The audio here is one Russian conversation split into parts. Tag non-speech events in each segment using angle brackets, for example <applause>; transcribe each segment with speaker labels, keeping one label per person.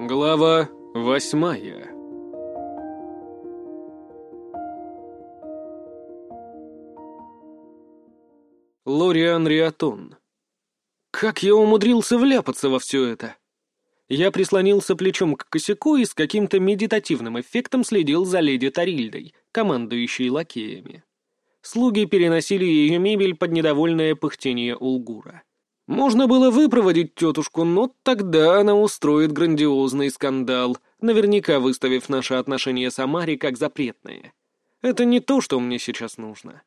Speaker 1: Глава восьмая Лориан Риатон. Как я умудрился вляпаться во все это? Я прислонился плечом к косяку и с каким-то медитативным эффектом следил за леди Тарильдой, командующей лакеями. Слуги переносили ее мебель под недовольное пыхтение Улгура. Можно было выпроводить тетушку, но тогда она устроит грандиозный скандал, наверняка выставив наши отношения с Амари как запретные. Это не то, что мне сейчас нужно.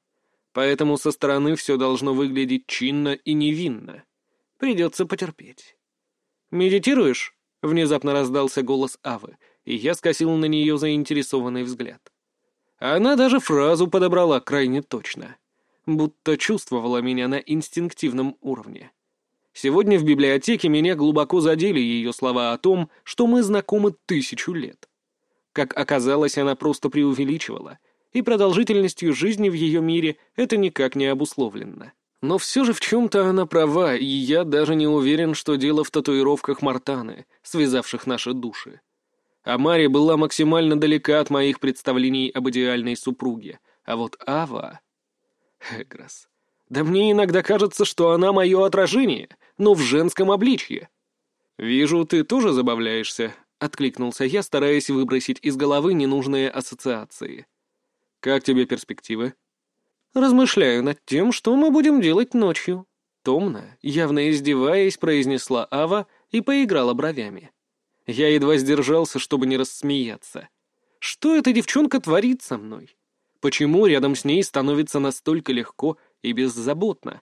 Speaker 1: Поэтому со стороны все должно выглядеть чинно и невинно. Придется потерпеть. «Медитируешь?» — внезапно раздался голос Авы, и я скосил на нее заинтересованный взгляд. Она даже фразу подобрала крайне точно, будто чувствовала меня на инстинктивном уровне. Сегодня в библиотеке меня глубоко задели ее слова о том, что мы знакомы тысячу лет. Как оказалось, она просто преувеличивала, и продолжительностью жизни в ее мире это никак не обусловлено. Но все же в чем-то она права, и я даже не уверен, что дело в татуировках Мартаны, связавших наши души. А Мари была максимально далека от моих представлений об идеальной супруге, а вот Ава... <laughs> Эгрос. Да мне иногда кажется, что она мое отражение, но в женском обличье. «Вижу, ты тоже забавляешься», — откликнулся я, стараясь выбросить из головы ненужные ассоциации. «Как тебе перспективы?» «Размышляю над тем, что мы будем делать ночью». Томно, явно издеваясь, произнесла Ава и поиграла бровями. Я едва сдержался, чтобы не рассмеяться. Что эта девчонка творит со мной? Почему рядом с ней становится настолько легко и беззаботно.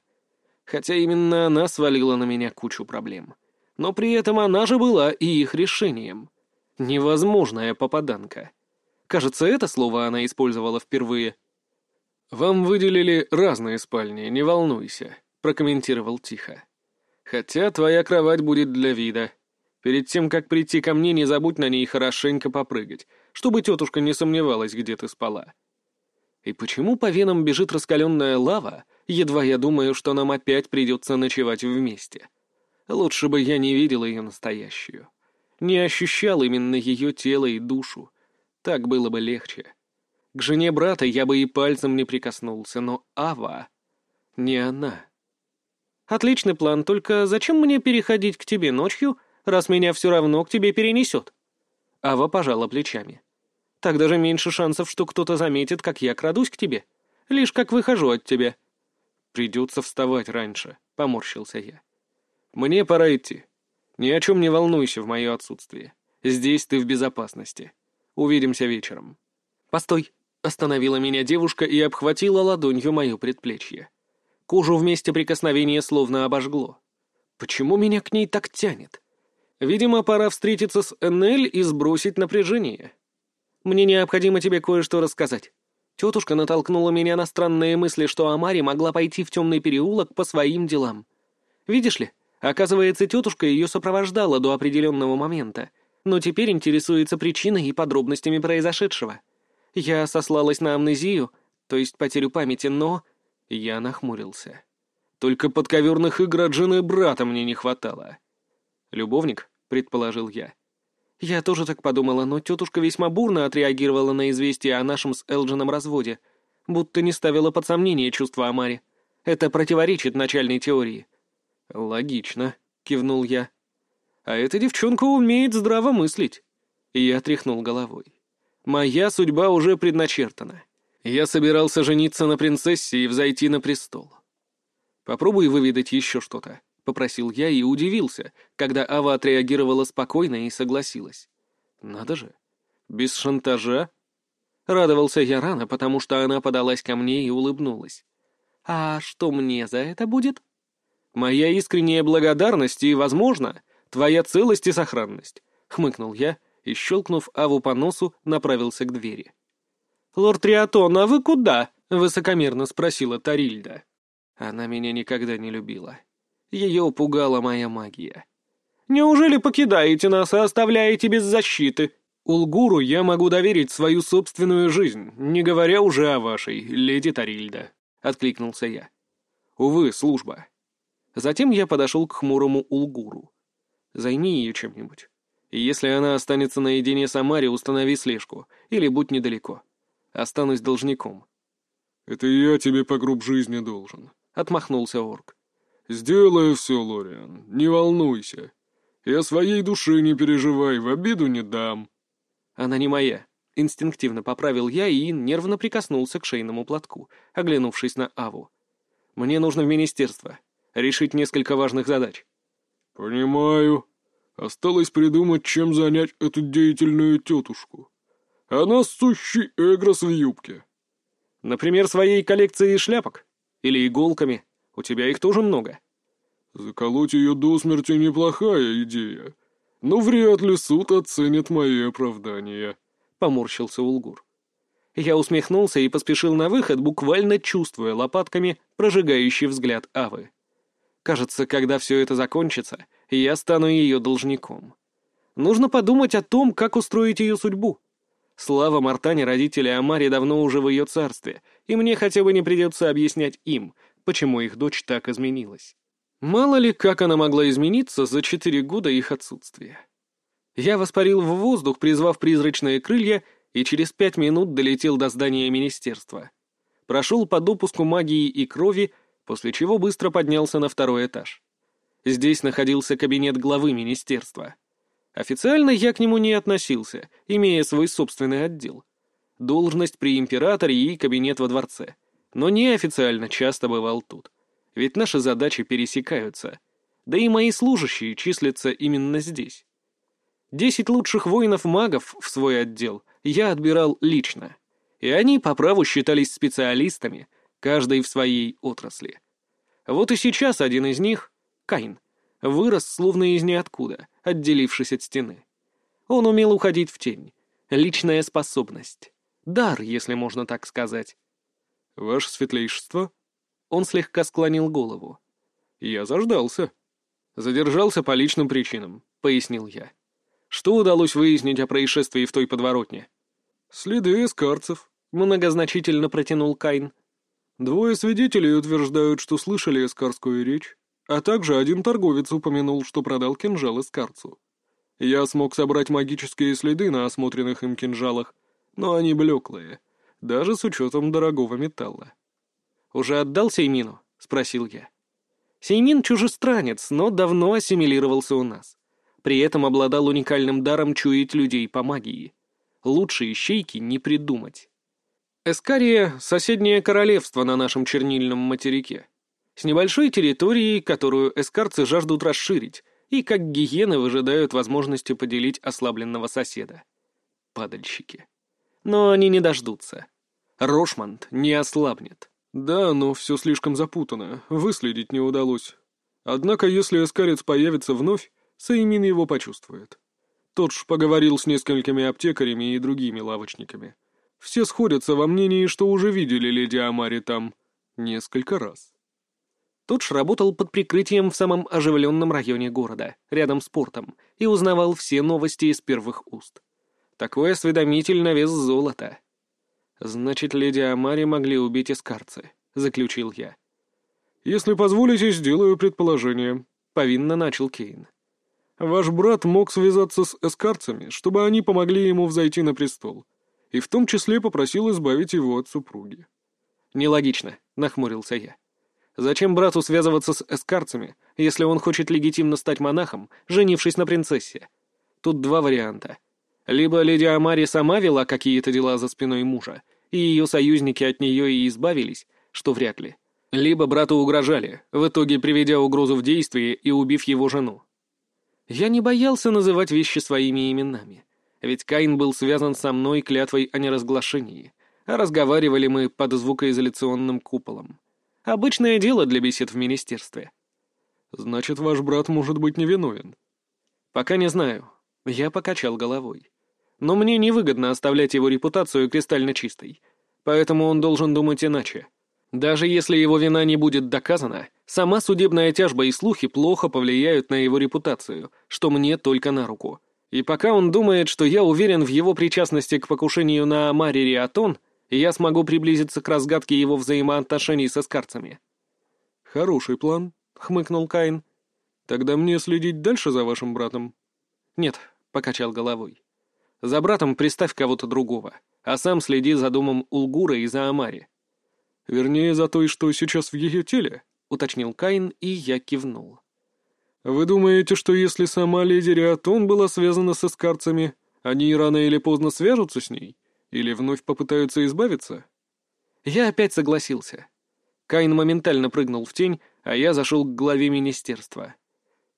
Speaker 1: Хотя именно она свалила на меня кучу проблем. Но при этом она же была и их решением. Невозможная попаданка. Кажется, это слово она использовала впервые. «Вам выделили разные спальни, не волнуйся», — прокомментировал тихо. «Хотя твоя кровать будет для вида. Перед тем, как прийти ко мне, не забудь на ней хорошенько попрыгать, чтобы тетушка не сомневалась, где ты спала. И почему по венам бежит раскаленная лава, едва я думаю, что нам опять придется ночевать вместе? Лучше бы я не видел ее настоящую. Не ощущал именно ее тело и душу. Так было бы легче. К жене брата я бы и пальцем не прикоснулся, но Ава... Не она. Отличный план, только зачем мне переходить к тебе ночью, раз меня все равно к тебе перенесет? Ава пожала плечами. Так даже меньше шансов, что кто-то заметит, как я крадусь к тебе. Лишь как выхожу от тебя. Придется вставать раньше, — поморщился я. Мне пора идти. Ни о чем не волнуйся в мое отсутствие. Здесь ты в безопасности. Увидимся вечером. Постой, — остановила меня девушка и обхватила ладонью мое предплечье. Кожу вместе прикосновения словно обожгло. Почему меня к ней так тянет? Видимо, пора встретиться с Энель и сбросить напряжение. Мне необходимо тебе кое-что рассказать. Тетушка натолкнула меня на странные мысли, что Амари могла пойти в темный переулок по своим делам. Видишь ли, оказывается, тетушка ее сопровождала до определенного момента, но теперь интересуется причиной и подробностями произошедшего. Я сослалась на амнезию, то есть потерю памяти, но... Я нахмурился. Только подковерных игр от жены брата мне не хватало. «Любовник?» — предположил я. Я тоже так подумала, но тетушка весьма бурно отреагировала на известие о нашем с Элджином разводе, будто не ставила под сомнение чувства Амари. Это противоречит начальной теории. «Логично», — кивнул я. «А эта девчонка умеет здраво мыслить». И я тряхнул головой. «Моя судьба уже предначертана. Я собирался жениться на принцессе и взойти на престол. Попробуй выведать еще что-то попросил я и удивился, когда Ава отреагировала спокойно и согласилась. Надо же, без шантажа? Радовался я рано, потому что она подалась ко мне и улыбнулась. «А что мне за это будет?» «Моя искренняя благодарность и, возможно, твоя целость и сохранность», — хмыкнул я и, щелкнув Аву по носу, направился к двери. «Лорд Триатон, а вы куда?» — высокомерно спросила Тарильда. Она меня никогда не любила. Ее пугала моя магия. «Неужели покидаете нас и оставляете без защиты?» «Улгуру я могу доверить свою собственную жизнь, не говоря уже о вашей, леди Тарильда», — откликнулся я. «Увы, служба». Затем я подошел к хмурому Улгуру. «Займи ее чем-нибудь. Если она останется наедине с Амари, установи слежку, или будь недалеко. Останусь должником».
Speaker 2: «Это я тебе по груб жизни должен», —
Speaker 1: отмахнулся орк.
Speaker 2: «Сделаю все, Лориан, не волнуйся. Я своей души не переживай, в обиду не дам».
Speaker 1: «Она не моя», — инстинктивно поправил я и нервно прикоснулся к шейному платку, оглянувшись на Аву. «Мне нужно в министерство. Решить несколько важных задач».
Speaker 2: «Понимаю. Осталось придумать, чем занять эту деятельную тетушку. Она сущий эгрос в юбке».
Speaker 1: «Например, своей коллекцией шляпок? Или иголками? У тебя их тоже много».
Speaker 2: «Заколоть ее до смерти неплохая идея, но вряд ли суд оценит мои оправдания», —
Speaker 1: поморщился Улгур. Я усмехнулся и поспешил на выход, буквально чувствуя лопатками прожигающий взгляд Авы. Кажется, когда все это закончится, я стану ее должником. Нужно подумать о том, как устроить ее судьбу. Слава Мартане родители Амари давно уже в ее царстве, и мне хотя бы не придется объяснять им, почему их дочь так изменилась. Мало ли, как она могла измениться за четыре года их отсутствия. Я воспарил в воздух, призвав призрачные крылья, и через пять минут долетел до здания министерства. Прошел по допуску магии и крови, после чего быстро поднялся на второй этаж. Здесь находился кабинет главы министерства. Официально я к нему не относился, имея свой собственный отдел. Должность при императоре и кабинет во дворце. Но неофициально часто бывал тут ведь наши задачи пересекаются. Да и мои служащие числятся именно здесь. Десять лучших воинов-магов в свой отдел я отбирал лично, и они по праву считались специалистами, каждый в своей отрасли. Вот и сейчас один из них, Кайн, вырос словно из ниоткуда, отделившись от стены. Он умел уходить в тень. Личная способность. Дар, если можно так сказать.
Speaker 2: «Ваше светлейшество?»
Speaker 1: Он слегка склонил голову.
Speaker 2: «Я заждался».
Speaker 1: «Задержался по личным причинам», — пояснил я. «Что удалось выяснить о происшествии в той подворотне?»
Speaker 2: «Следы эскарцев», —
Speaker 1: многозначительно протянул Кайн.
Speaker 2: «Двое свидетелей утверждают, что слышали эскарскую речь, а также один торговец упомянул, что продал кинжал эскарцу. Я смог собрать магические следы на осмотренных им кинжалах, но они блеклые, даже с учетом дорогого металла.
Speaker 1: «Уже отдал Сеймину?» — спросил я. Сеймин чужестранец, но давно ассимилировался у нас. При этом обладал уникальным даром чуять людей по магии. Лучшие щейки не придумать. Эскария — соседнее королевство на нашем чернильном материке. С небольшой территорией, которую эскарцы жаждут расширить, и как гиены выжидают возможности поделить ослабленного соседа. Падальщики. Но они не дождутся. Рошмонд не ослабнет.
Speaker 2: «Да, но все слишком запутано, выследить не удалось. Однако, если эскарец появится вновь, Саимин его почувствует. Тот ж поговорил с несколькими аптекарями и другими лавочниками. Все сходятся во мнении, что уже видели леди Амари там несколько раз».
Speaker 1: Тот ж работал под прикрытием в самом оживленном районе города, рядом с портом, и узнавал все новости из первых уст. Такой осведомитель на вес золота. «Значит, леди Амари могли убить эскарцы», — заключил я.
Speaker 2: «Если позволите, сделаю предположение», — повинно начал Кейн. «Ваш брат мог связаться с эскарцами, чтобы они помогли ему взойти на престол, и в том числе попросил избавить его от супруги».
Speaker 1: «Нелогично», — нахмурился я. «Зачем брату связываться с эскарцами, если он хочет легитимно стать монахом, женившись на принцессе? Тут два варианта. Либо леди Амари сама вела какие-то дела за спиной мужа, и ее союзники от нее и избавились, что вряд ли. Либо брату угрожали, в итоге приведя угрозу в действие и убив его жену. Я не боялся называть вещи своими именами, ведь Каин был связан со мной клятвой о неразглашении, а разговаривали мы под звукоизоляционным куполом. Обычное дело для бесед в министерстве.
Speaker 2: «Значит, ваш брат может быть невиновен?»
Speaker 1: «Пока не знаю». Я покачал головой но мне невыгодно оставлять его репутацию кристально чистой. Поэтому он должен думать иначе. Даже если его вина не будет доказана, сама судебная тяжба и слухи плохо повлияют на его репутацию, что мне только на руку. И пока он думает, что я уверен в его причастности к покушению на Амари Риатон, я смогу приблизиться к разгадке его взаимоотношений со скарцами.
Speaker 2: «Хороший план», — хмыкнул Каин. «Тогда мне следить дальше за вашим братом?»
Speaker 1: «Нет, — покачал головой. «За братом приставь кого-то другого, а сам следи за домом Улгура и за Амари».
Speaker 2: «Вернее, за той, что сейчас в ее теле», — уточнил Каин, и я кивнул. «Вы думаете, что если сама леди Риатон была связана с эскарцами, они рано или поздно свяжутся с ней? Или вновь попытаются избавиться?»
Speaker 1: Я опять согласился. Каин моментально прыгнул в тень, а я зашел к главе министерства.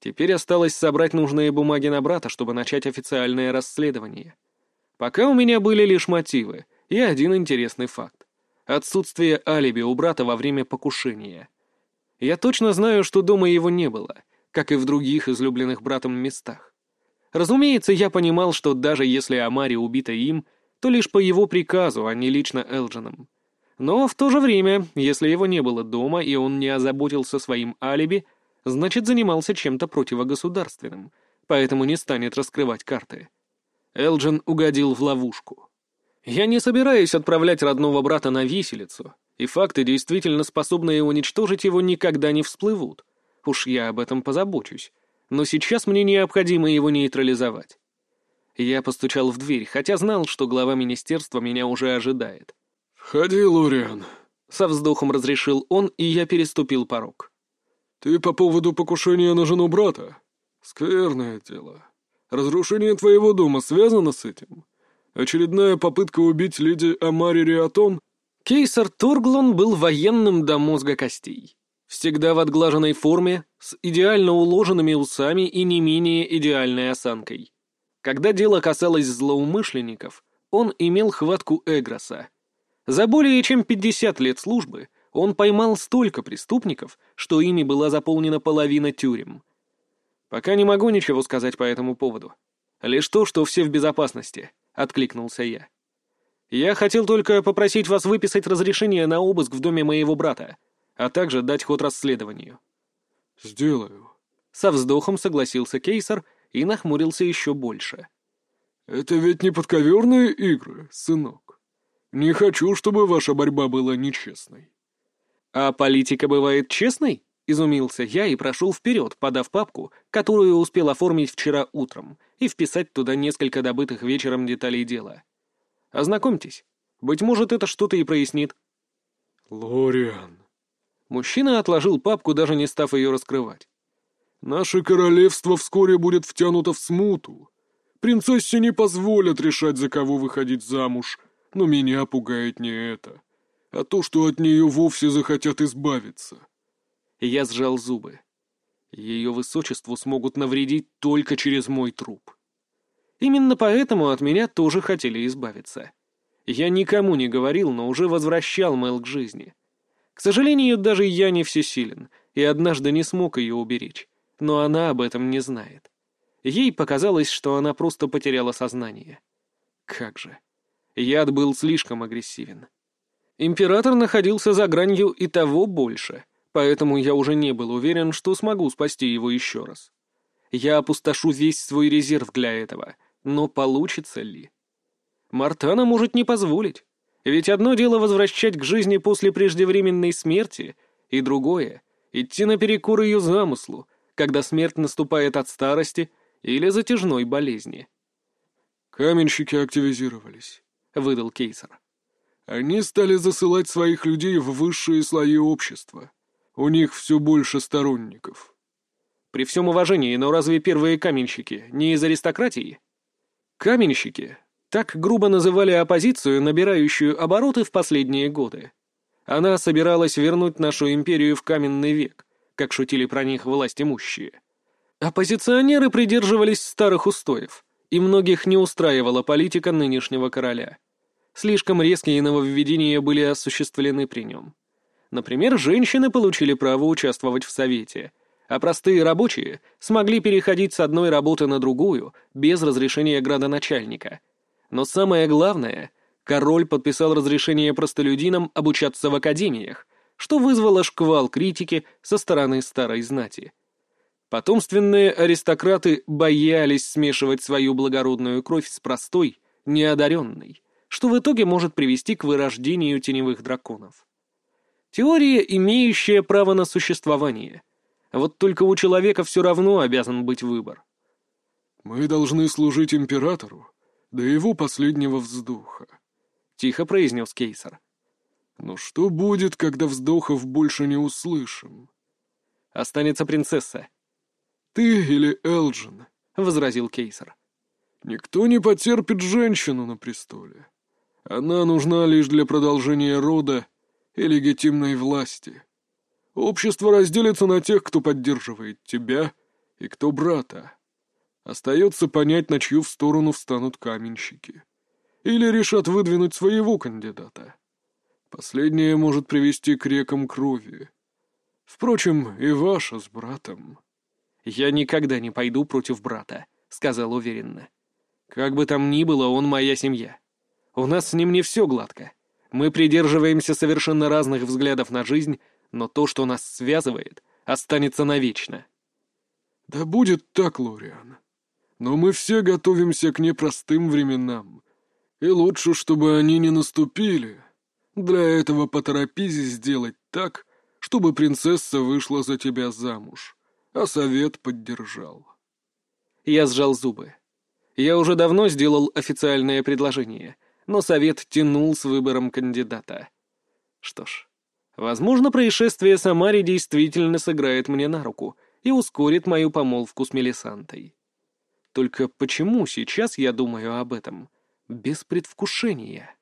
Speaker 1: Теперь осталось собрать нужные бумаги на брата, чтобы начать официальное расследование. Пока у меня были лишь мотивы и один интересный факт. Отсутствие алиби у брата во время покушения. Я точно знаю, что дома его не было, как и в других излюбленных братом местах. Разумеется, я понимал, что даже если Амари убита им, то лишь по его приказу, а не лично Элджином. Но в то же время, если его не было дома и он не озаботился своим алиби, значит, занимался чем-то противогосударственным, поэтому не станет раскрывать карты. Элджин угодил в ловушку. Я не собираюсь отправлять родного брата на виселицу, и факты, действительно способные уничтожить его, никогда не всплывут. Уж я об этом позабочусь. Но сейчас мне необходимо его нейтрализовать. Я постучал в дверь, хотя знал, что глава министерства меня уже ожидает.
Speaker 2: «Входи, Лориан», —
Speaker 1: со вздохом разрешил он, и я переступил порог.
Speaker 2: «Ты по поводу покушения на жену брата? Скверное дело. Разрушение твоего дома связано с этим? Очередная попытка убить леди Амари Риатон?»
Speaker 1: Кейсар Турглон был военным до мозга костей. Всегда в отглаженной форме, с идеально уложенными усами и не менее идеальной осанкой. Когда дело касалось злоумышленников, он имел хватку Эгроса — за более чем 50 лет службы он поймал столько преступников, что ими была заполнена половина тюрем. «Пока не могу ничего сказать по этому поводу. Лишь то, что все в безопасности», — откликнулся я. «Я хотел только попросить вас выписать разрешение на обыск в доме моего брата, а также дать ход расследованию».
Speaker 2: «Сделаю», —
Speaker 1: со вздохом согласился Кейсар и нахмурился еще больше.
Speaker 2: «Это ведь не подковерные игры, сынок». «Не хочу, чтобы ваша борьба была нечестной».
Speaker 1: «А политика бывает честной?» — изумился я и прошел вперед, подав папку, которую успел оформить вчера утром, и вписать туда несколько добытых вечером деталей дела. «Ознакомьтесь. Быть может, это что-то и прояснит».
Speaker 2: «Лориан».
Speaker 1: Мужчина отложил папку, даже не став ее раскрывать.
Speaker 2: «Наше королевство вскоре будет втянуто в смуту. Принцессе не позволят решать, за кого выходить замуж, но меня пугает не это, а то, что от нее вовсе захотят избавиться.
Speaker 1: Я сжал зубы. Ее высочеству смогут навредить только через мой труп. Именно поэтому от меня тоже хотели избавиться. Я никому не говорил, но уже возвращал Мэл к жизни. К сожалению, даже я не всесилен, и однажды не смог ее уберечь, но она об этом не знает. Ей показалось, что она просто потеряла сознание. Как же. Яд был слишком агрессивен. Император находился за гранью и того больше, поэтому я уже не был уверен, что смогу спасти его еще раз. Я опустошу весь свой резерв для этого, но получится ли? Мартана может не позволить. Ведь одно дело возвращать к жизни после преждевременной смерти, и другое — идти наперекор ее замыслу, когда смерть наступает от старости или затяжной болезни.
Speaker 2: Каменщики активизировались.
Speaker 1: — выдал Кейсер.
Speaker 2: «Они стали засылать своих людей в высшие слои общества. У них все больше сторонников».
Speaker 1: «При всем уважении, но разве первые каменщики не из аристократии?» «Каменщики» — так грубо называли оппозицию, набирающую обороты в последние годы. Она собиралась вернуть нашу империю в каменный век, как шутили про них власть имущие. Оппозиционеры придерживались старых устоев — и многих не устраивала политика нынешнего короля. Слишком резкие нововведения были осуществлены при нем. Например, женщины получили право участвовать в совете, а простые рабочие смогли переходить с одной работы на другую без разрешения градоначальника. Но самое главное, король подписал разрешение простолюдинам обучаться в академиях, что вызвало шквал критики со стороны старой знати. Потомственные аристократы боялись смешивать свою благородную кровь с простой, неодаренной, что в итоге может привести к вырождению теневых драконов. Теория, имеющая право на существование. Вот только у человека все равно обязан быть выбор.
Speaker 2: Мы должны служить императору до его последнего вздоха», —
Speaker 1: тихо произнес Кейсар.
Speaker 2: «Но что будет, когда вздохов больше не услышим?»
Speaker 1: «Останется принцесса».
Speaker 2: «Ты или Элджин?»
Speaker 1: — возразил Кейсар.
Speaker 2: «Никто не потерпит женщину на престоле. Она нужна лишь для продолжения рода и легитимной власти. Общество разделится на тех, кто поддерживает тебя, и кто брата. Остается понять, на чью в сторону встанут каменщики. Или решат выдвинуть своего кандидата. Последнее может привести к рекам крови. Впрочем, и ваша с братом.
Speaker 1: «Я никогда не пойду против брата», — сказал уверенно. «Как бы там ни было, он моя семья. У нас с ним не все гладко. Мы придерживаемся совершенно разных взглядов на жизнь, но то, что нас связывает, останется навечно».
Speaker 2: «Да будет так, Лориан. Но мы все готовимся к непростым временам. И лучше, чтобы они не наступили. Для этого поторопись сделать так, чтобы принцесса вышла за тебя замуж, а совет поддержал».
Speaker 1: Я сжал зубы. Я уже давно сделал официальное предложение, но совет тянул с выбором кандидата. Что ж, возможно, происшествие с Амари действительно сыграет мне на руку и ускорит мою помолвку с Мелисантой. Только почему сейчас я думаю об этом без предвкушения?